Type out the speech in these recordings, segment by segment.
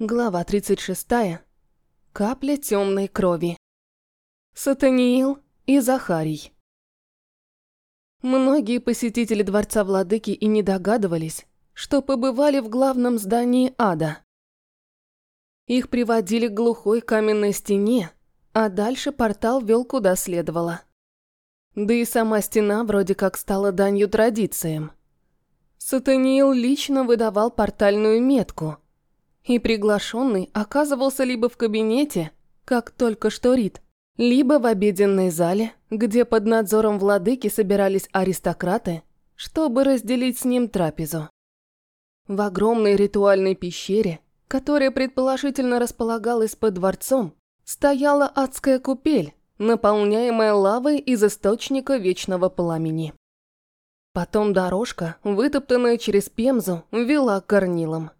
Глава 36. Капля темной крови. Сатаниил и Захарий. Многие посетители Дворца Владыки и не догадывались, что побывали в главном здании ада. Их приводили к глухой каменной стене, а дальше портал вел куда следовало. Да и сама стена вроде как стала данью традициям. Сатаниил лично выдавал портальную метку – и приглашенный оказывался либо в кабинете, как только что Рид, либо в обеденной зале, где под надзором владыки собирались аристократы, чтобы разделить с ним трапезу. В огромной ритуальной пещере, которая предположительно располагалась под дворцом, стояла адская купель, наполняемая лавой из источника вечного пламени. Потом дорожка, вытоптанная через Пемзу, вела к горнилам.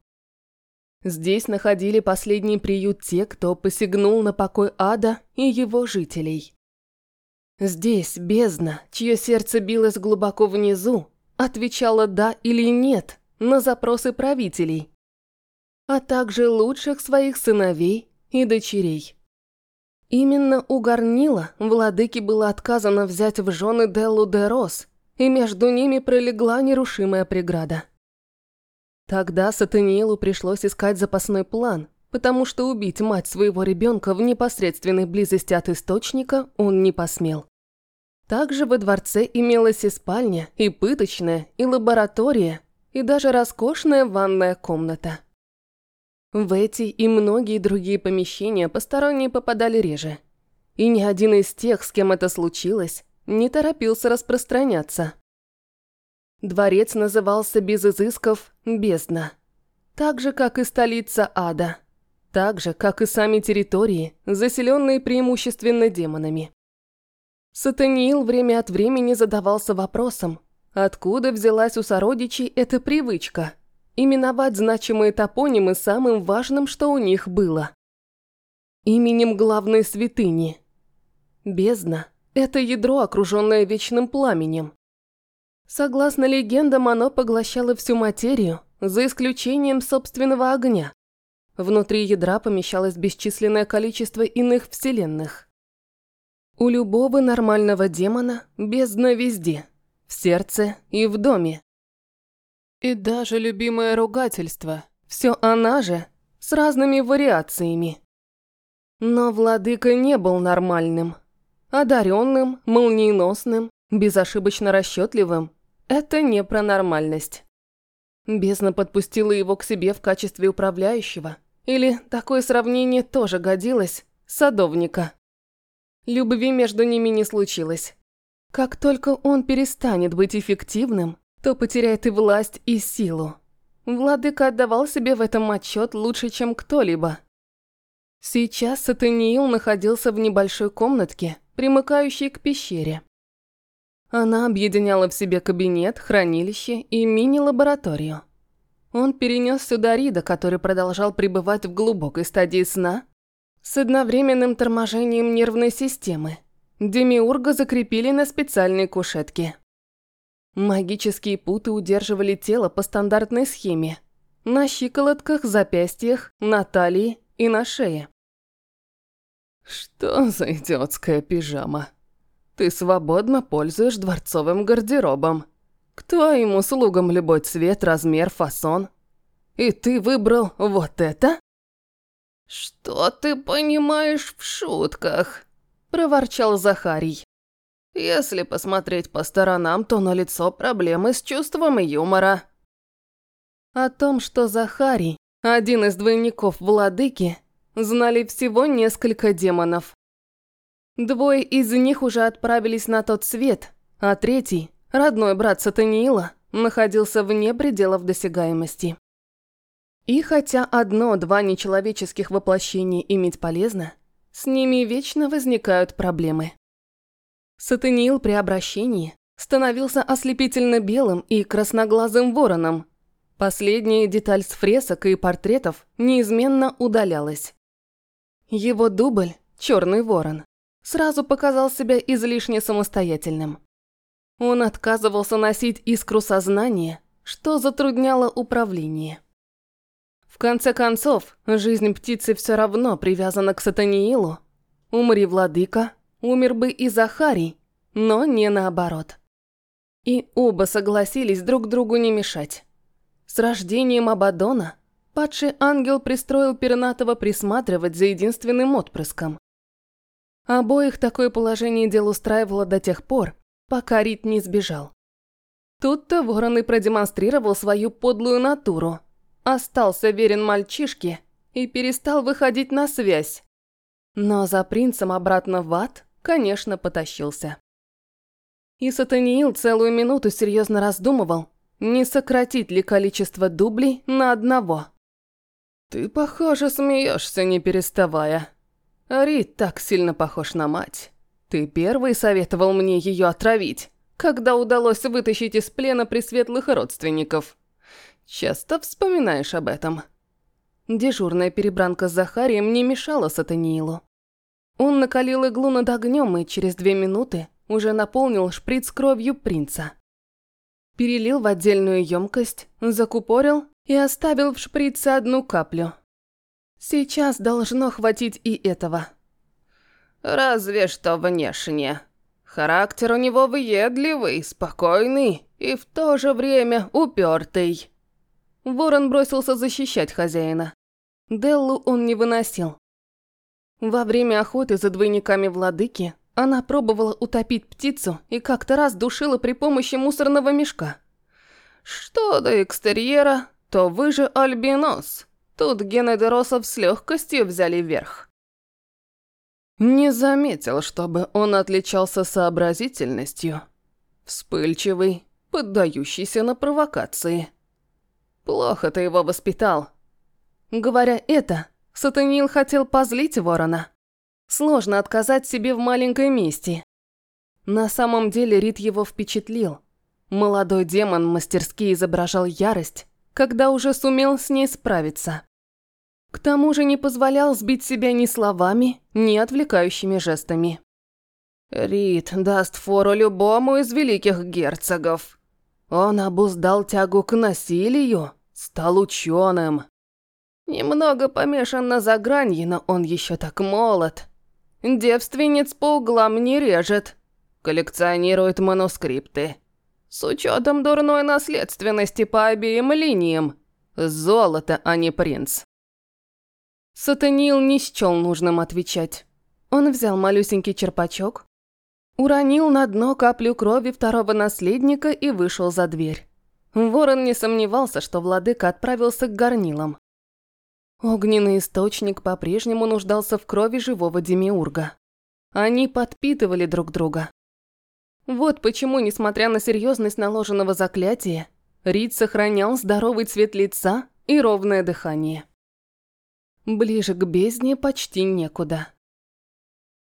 Здесь находили последний приют те, кто посягнул на покой ада и его жителей. Здесь бездна, чье сердце билось глубоко внизу, отвечала «да» или «нет» на запросы правителей, а также лучших своих сыновей и дочерей. Именно у Горнила владыке было отказано взять в жены Деллу де Рос, и между ними пролегла нерушимая преграда. Тогда Сатаниелу пришлось искать запасной план, потому что убить мать своего ребенка в непосредственной близости от источника он не посмел. Также во дворце имелась и спальня, и пыточная, и лаборатория, и даже роскошная ванная комната. В эти и многие другие помещения посторонние попадали реже. И ни один из тех, с кем это случилось, не торопился распространяться. Дворец назывался без изысков «Бездна». Так же, как и столица ада. Так же, как и сами территории, заселенные преимущественно демонами. Сатаниил время от времени задавался вопросом, откуда взялась у сородичей эта привычка – именовать значимые топонимы самым важным, что у них было. Именем главной святыни. Бездна – это ядро, окруженное вечным пламенем. Согласно легендам, оно поглощало всю материю, за исключением собственного огня. Внутри ядра помещалось бесчисленное количество иных вселенных. У любого нормального демона бездна везде, в сердце и в доме. И даже любимое ругательство, все она же, с разными вариациями. Но владыка не был нормальным. Одаренным, молниеносным, безошибочно расчетливым – это не про нормальность. Бездна подпустила его к себе в качестве управляющего. Или такое сравнение тоже годилось – садовника. Любви между ними не случилось. Как только он перестанет быть эффективным, то потеряет и власть, и силу. Владыка отдавал себе в этом отчет лучше, чем кто-либо. Сейчас Сатаниил находился в небольшой комнатке, примыкающей к пещере. Она объединяла в себе кабинет, хранилище и мини-лабораторию. Он перенес сюда Рида, который продолжал пребывать в глубокой стадии сна с одновременным торможением нервной системы. Демиурга закрепили на специальной кушетке. Магические путы удерживали тело по стандартной схеме. На щиколотках, запястьях, на талии и на шее. «Что за идиотская пижама?» Ты свободно пользуешь дворцовым гардеробом. К твоим услугам любой цвет, размер, фасон. И ты выбрал вот это? Что ты понимаешь в шутках? Проворчал Захарий. Если посмотреть по сторонам, то на лицо проблемы с чувством юмора. О том, что Захарий, один из двойников владыки, знали всего несколько демонов. Двое из них уже отправились на тот свет, а третий, родной брат Сатаниила, находился вне пределов досягаемости. И хотя одно-два нечеловеческих воплощения иметь полезно, с ними вечно возникают проблемы. Сатаниил при обращении становился ослепительно белым и красноглазым вороном. Последняя деталь с фресок и портретов неизменно удалялась. Его дубль – черный ворон сразу показал себя излишне самостоятельным. Он отказывался носить искру сознания, что затрудняло управление. В конце концов, жизнь птицы все равно привязана к Сатаниилу. Умри, владыка, умер бы и Захарий, но не наоборот. И оба согласились друг другу не мешать. С рождением Абадона падший ангел пристроил Пернатого присматривать за единственным отпрыском. Обоих такое положение дел устраивало до тех пор, пока Рит не сбежал. Тут-то Ворон и продемонстрировал свою подлую натуру, остался верен мальчишке и перестал выходить на связь. Но за принцем обратно в ад, конечно, потащился. И Сатаниил целую минуту серьезно раздумывал, не сократить ли количество дублей на одного. «Ты, похоже, смеешься, не переставая. Рид так сильно похож на мать. Ты первый советовал мне ее отравить, когда удалось вытащить из плена пресветлых родственников. Часто вспоминаешь об этом?» Дежурная перебранка с Захарием не мешала Сатаниилу. Он накалил иглу над огнем и через две минуты уже наполнил шприц кровью принца. Перелил в отдельную емкость, закупорил и оставил в шприце одну каплю. Сейчас должно хватить и этого. Разве что внешне. Характер у него въедливый, спокойный и в то же время упертый. Ворон бросился защищать хозяина. Деллу он не выносил. Во время охоты за двойниками владыки она пробовала утопить птицу и как-то раз душила при помощи мусорного мешка. Что до экстерьера, то вы же альбинос. Тут гены Деросов с легкостью взяли верх. Не заметил, чтобы он отличался сообразительностью. Вспыльчивый, поддающийся на провокации. Плохо ты его воспитал. Говоря это, Сатанил хотел позлить ворона. Сложно отказать себе в маленькой мести. На самом деле Рид его впечатлил. Молодой демон мастерски изображал ярость, когда уже сумел с ней справиться. К тому же не позволял сбить себя ни словами, ни отвлекающими жестами. Рид даст фору любому из великих герцогов. Он обуздал тягу к насилию, стал ученым. Немного помешан на загранье, но он еще так молод. Девственниц по углам не режет. Коллекционирует манускрипты. С учетом дурной наследственности по обеим линиям. Золото, а не принц. Сатанил не счел нужным отвечать. Он взял малюсенький черпачок, уронил на дно каплю крови второго наследника и вышел за дверь. Ворон не сомневался, что владыка отправился к горнилам. Огненный источник по-прежнему нуждался в крови живого демиурга. Они подпитывали друг друга. Вот почему, несмотря на серьезность наложенного заклятия, Рид сохранял здоровый цвет лица и ровное дыхание. Ближе к бездне почти некуда.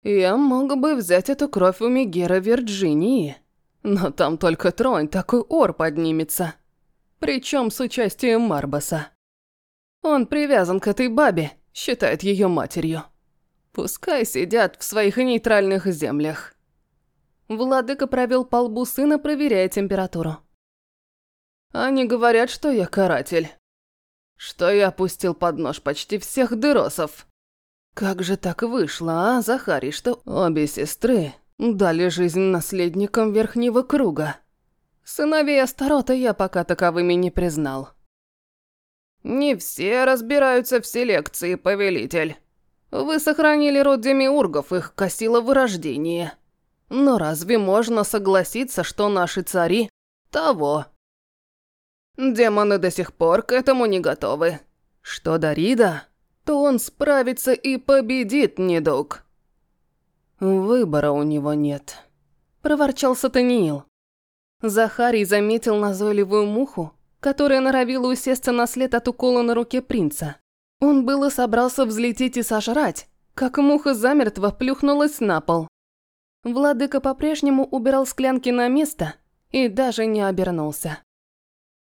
«Я мог бы взять эту кровь у Мегера Вирджинии, но там только тронь, такой ор поднимется. Причем с участием Марбаса. Он привязан к этой бабе, считает ее матерью. Пускай сидят в своих нейтральных землях. Владыка провел по лбу сына, проверяя температуру. Они говорят, что я каратель. Что я пустил под нож почти всех дыросов. Как же так вышло, а, Захарий, что обе сестры дали жизнь наследникам Верхнего Круга? Сыновей Астарота я пока таковыми не признал. «Не все разбираются в селекции, повелитель. Вы сохранили род демиургов, их косило вырождение. Но разве можно согласиться, что наши цари того?» Демоны до сих пор к этому не готовы. Что до Рида, то он справится и победит недуг. «Выбора у него нет», – проворчал Сатаниил. Захарий заметил назойливую муху, которая норовила усесться на след от укола на руке принца. Он было собрался взлететь и сожрать, как муха замертво плюхнулась на пол. Владыка по-прежнему убирал склянки на место и даже не обернулся.